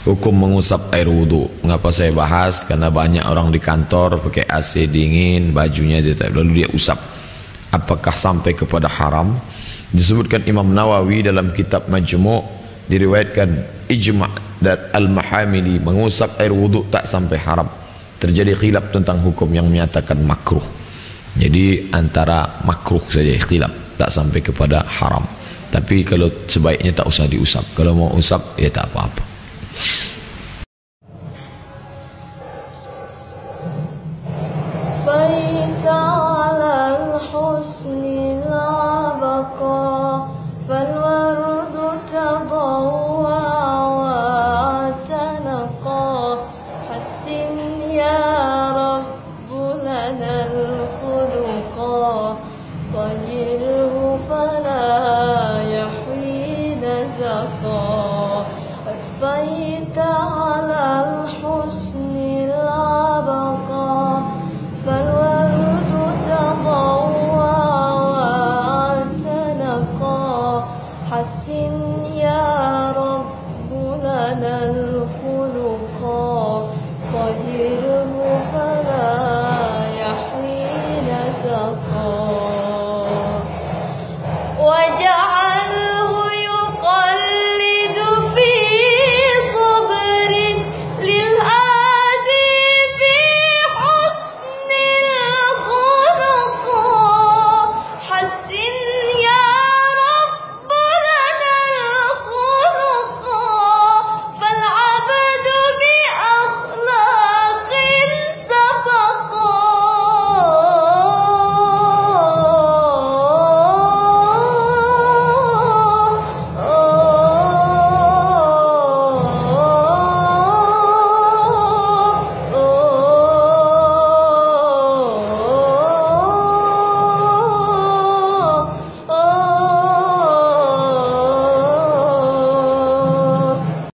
Hukum mengusap air wudhu. Mengapa saya bahas? Karena banyak orang di kantor pakai AC dingin, bajunya dia lalu dia usap. Apakah sampai kepada haram? Disebutkan Imam Nawawi dalam kitab Majmu' diriwayatkan ijma' dan al-mahamili mengusap air wudhu tak sampai haram. Terjadi khilaf tentang hukum yang menyatakan makruh. Jadi antara makruh saja ikhtilaf tak sampai kepada haram. Tapi kalau sebaiknya tak usah diusap. Kalau mau usap ya tak apa-apa. فيت على الحسن لا فالورد تضوى واعتنقى. حسن يا رب لنا الخلقا طير Алика.